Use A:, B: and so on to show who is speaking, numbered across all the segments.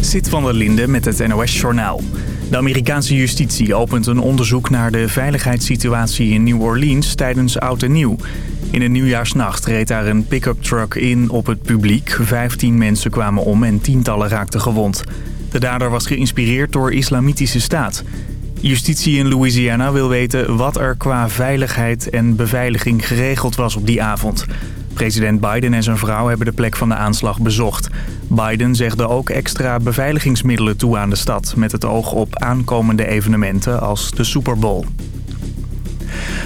A: Zit van der Linde met het NOS-journaal. De Amerikaanse justitie opent een onderzoek naar de veiligheidssituatie in New Orleans tijdens Oud en Nieuw. In een nieuwjaarsnacht reed daar een pick-up truck in op het publiek. Vijftien mensen kwamen om en tientallen raakten gewond. De dader was geïnspireerd door islamitische staat. Justitie in Louisiana wil weten wat er qua veiligheid en beveiliging geregeld was op die avond. President Biden en zijn vrouw hebben de plek van de aanslag bezocht. Biden zegde ook extra beveiligingsmiddelen toe aan de stad... met het oog op aankomende evenementen als de Super Bowl.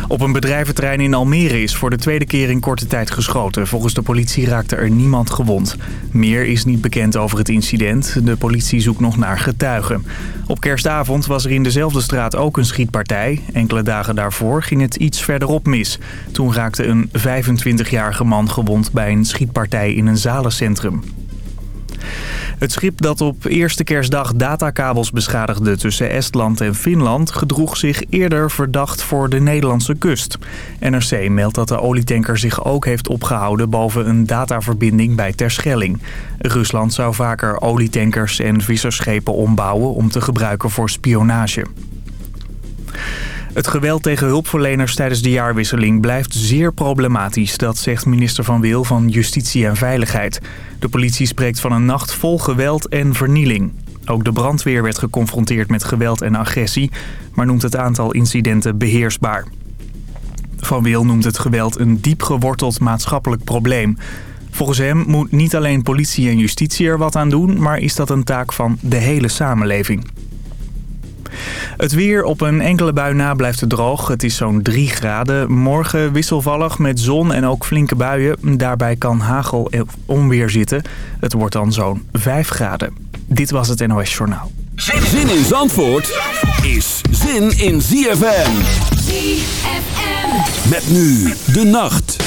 A: Op een bedrijventerrein in Almere is voor de tweede keer in korte tijd geschoten. Volgens de politie raakte er niemand gewond. Meer is niet bekend over het incident. De politie zoekt nog naar getuigen. Op kerstavond was er in dezelfde straat ook een schietpartij. Enkele dagen daarvoor ging het iets verderop mis. Toen raakte een 25-jarige man gewond bij een schietpartij in een zalencentrum. Het schip dat op eerste kerstdag datakabels beschadigde tussen Estland en Finland... gedroeg zich eerder verdacht voor de Nederlandse kust. NRC meldt dat de olietanker zich ook heeft opgehouden boven een dataverbinding bij Terschelling. Rusland zou vaker olietankers en vissersschepen ombouwen om te gebruiken voor spionage. Het geweld tegen hulpverleners tijdens de jaarwisseling blijft zeer problematisch. Dat zegt minister Van Wil van Justitie en Veiligheid. De politie spreekt van een nacht vol geweld en vernieling. Ook de brandweer werd geconfronteerd met geweld en agressie... maar noemt het aantal incidenten beheersbaar. Van Wil noemt het geweld een diep geworteld maatschappelijk probleem. Volgens hem moet niet alleen politie en justitie er wat aan doen... maar is dat een taak van de hele samenleving. Het weer op een enkele bui na blijft het droog. Het is zo'n 3 graden. Morgen wisselvallig met zon en ook flinke buien. Daarbij kan hagel en onweer zitten. Het wordt dan zo'n 5 graden. Dit was het NOS Journaal.
B: Zin in Zandvoort is zin in ZFM.
C: ZFM.
B: Met nu de nacht.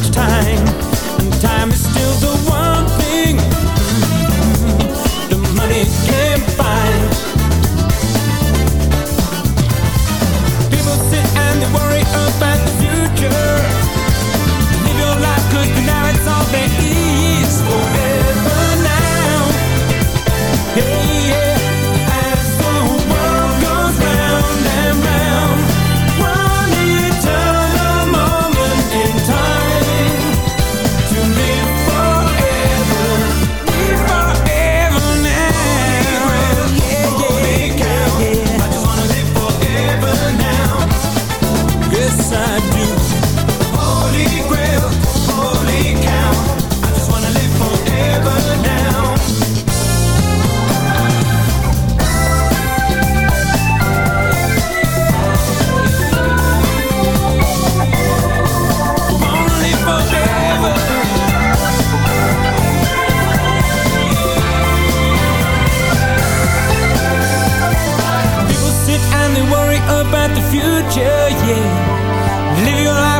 D: much time, and
E: time is still the yeah,
F: yeah. Live your life.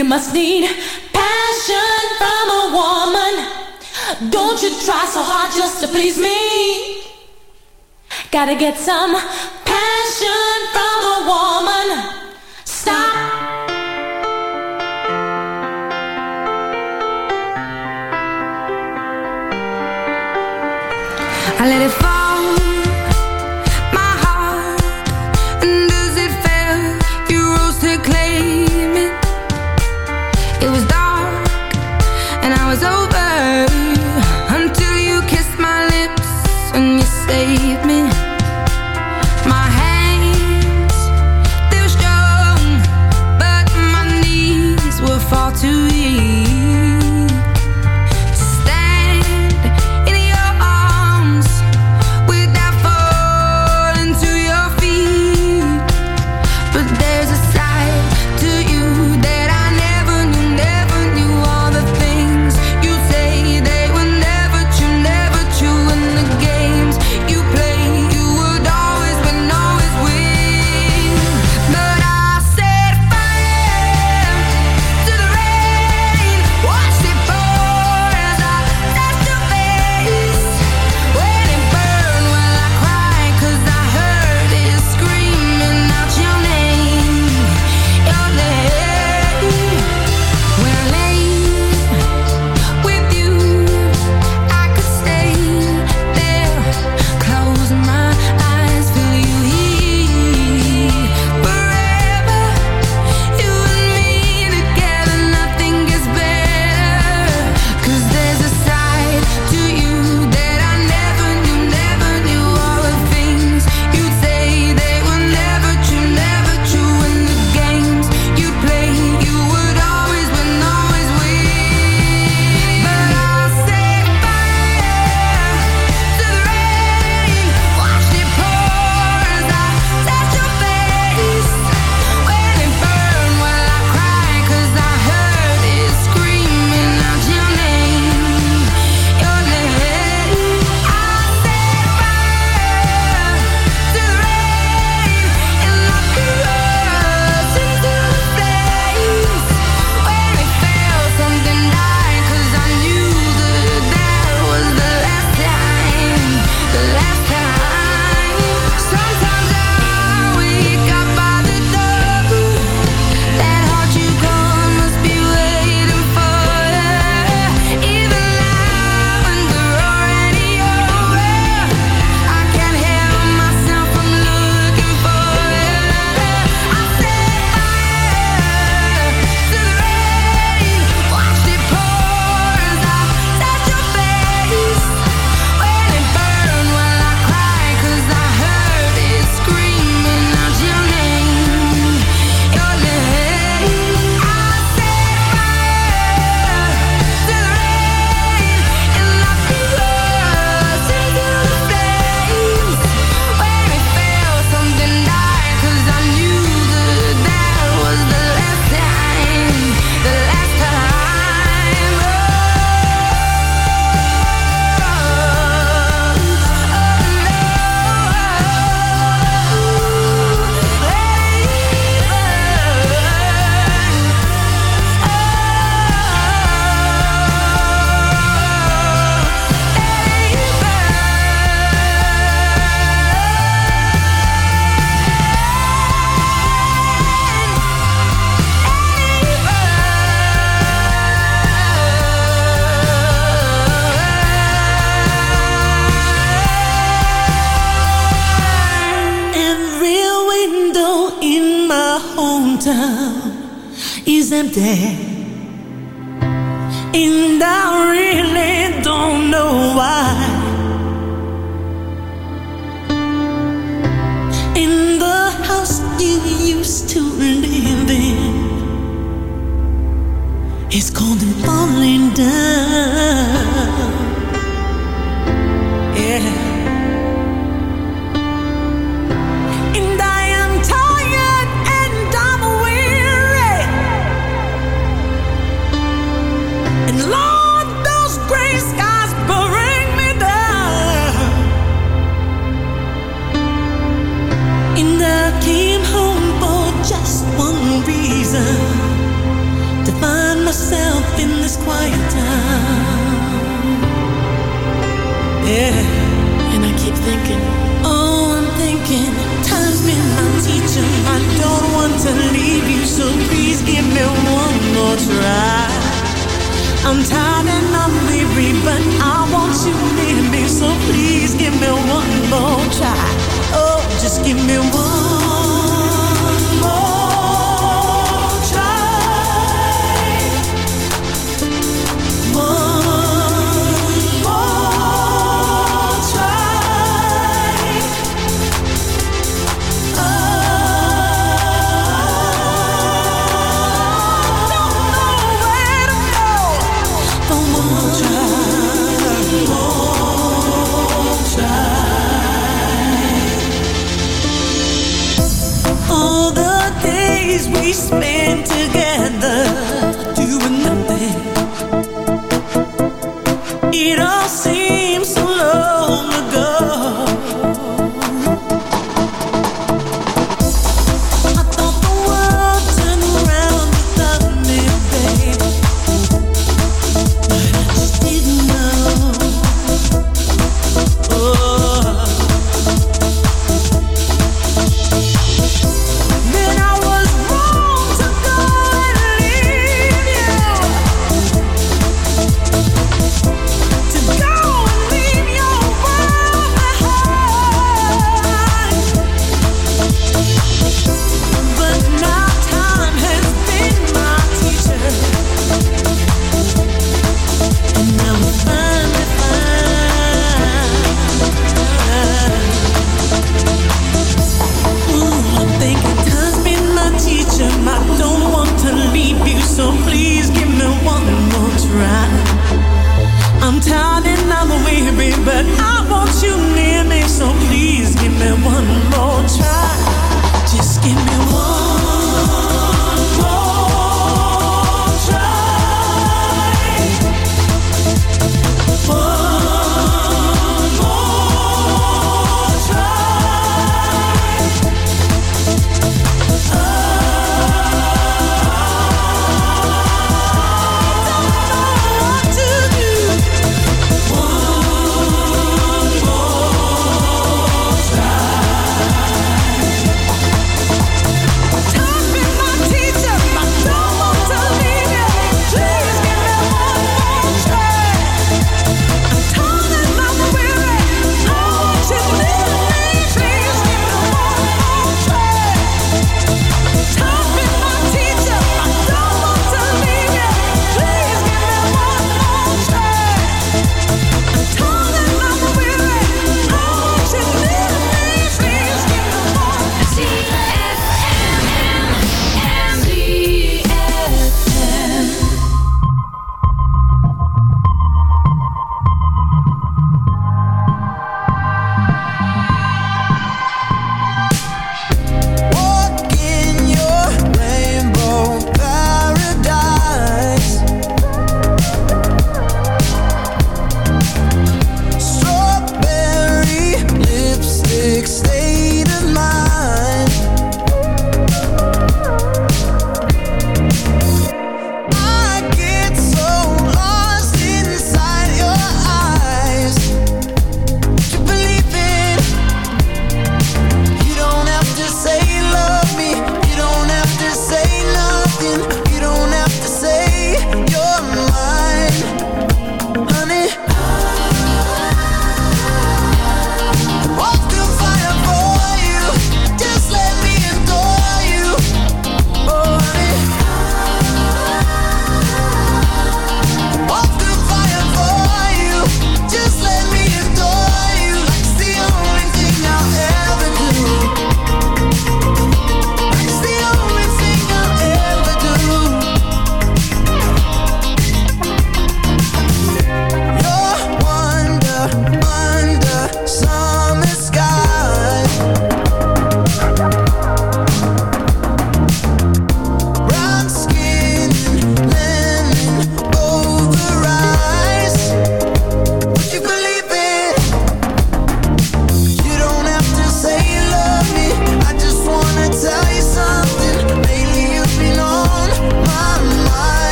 G: You must need passion from a woman. Don't you try so hard just to please me. Gotta get some passion from a woman. Stop.
F: I let it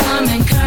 F: come and come.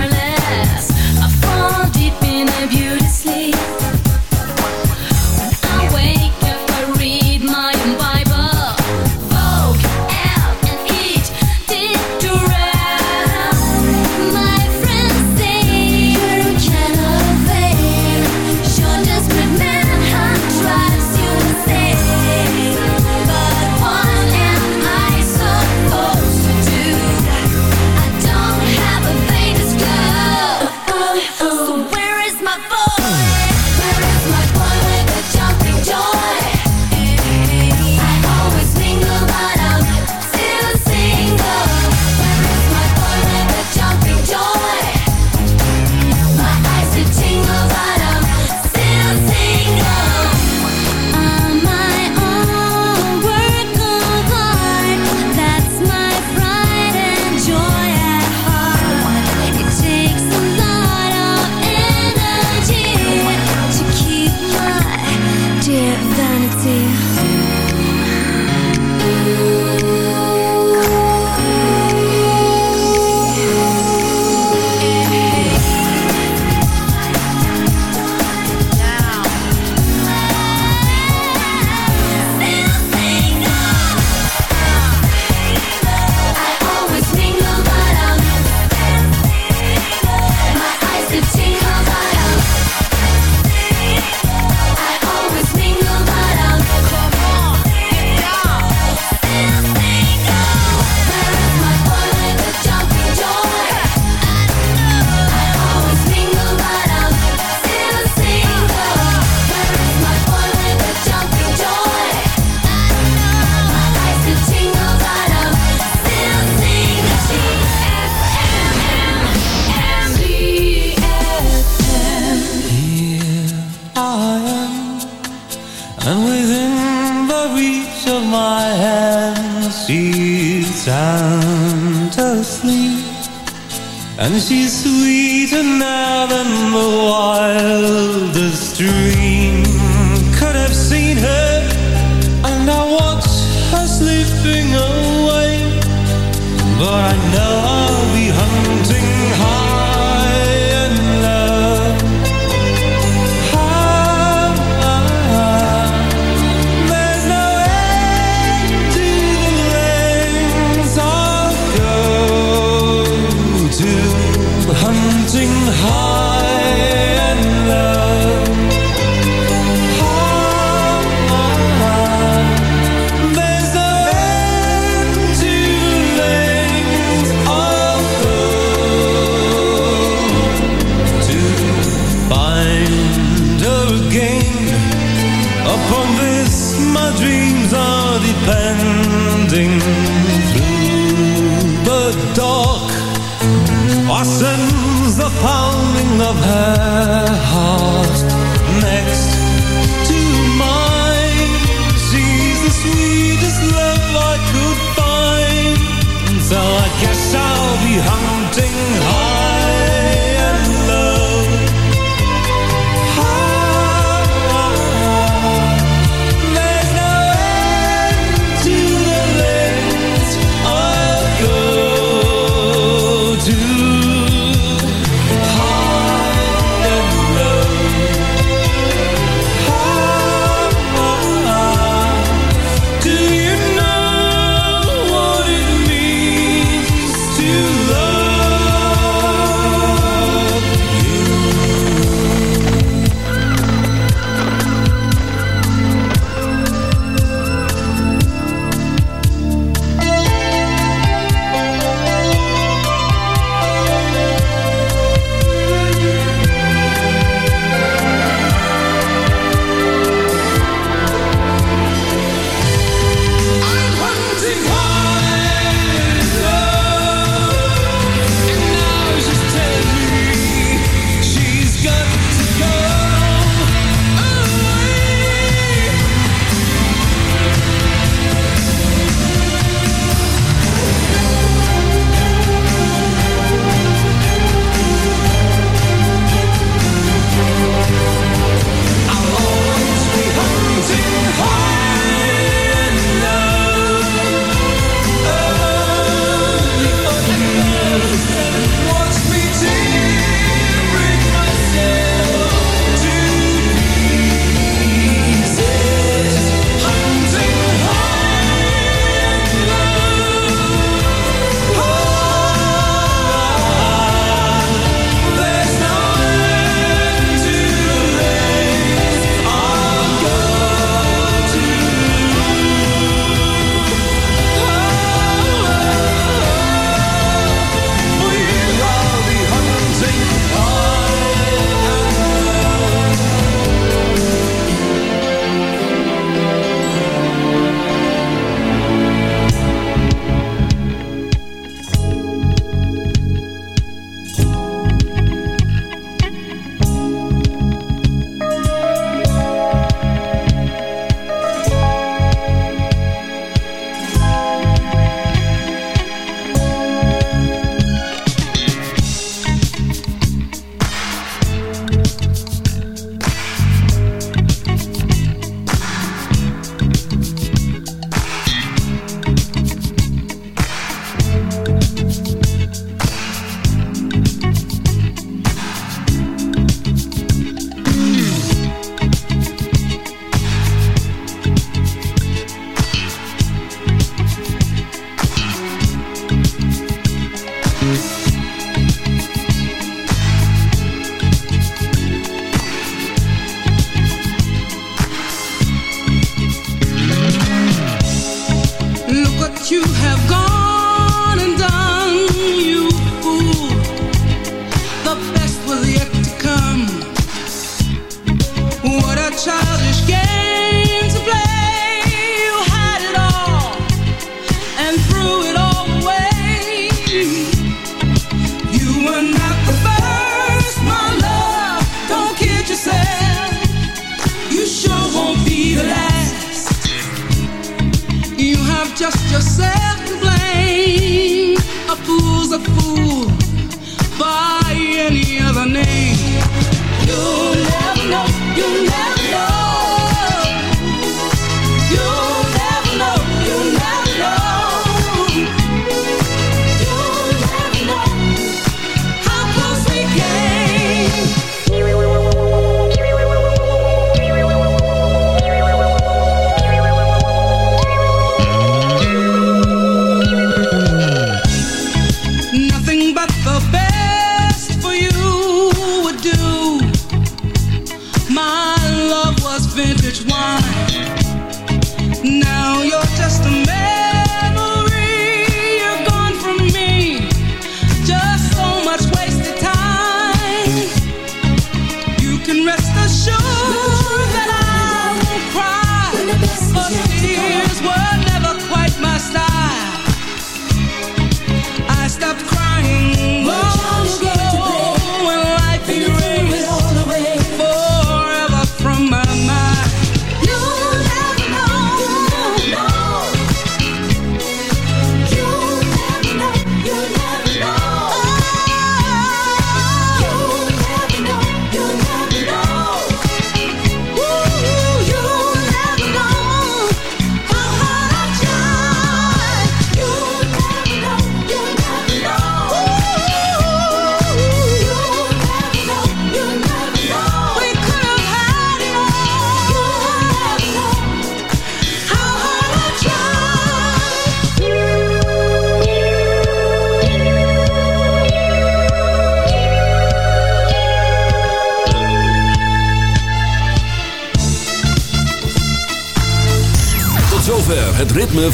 F: And
B: she's sweeter now than the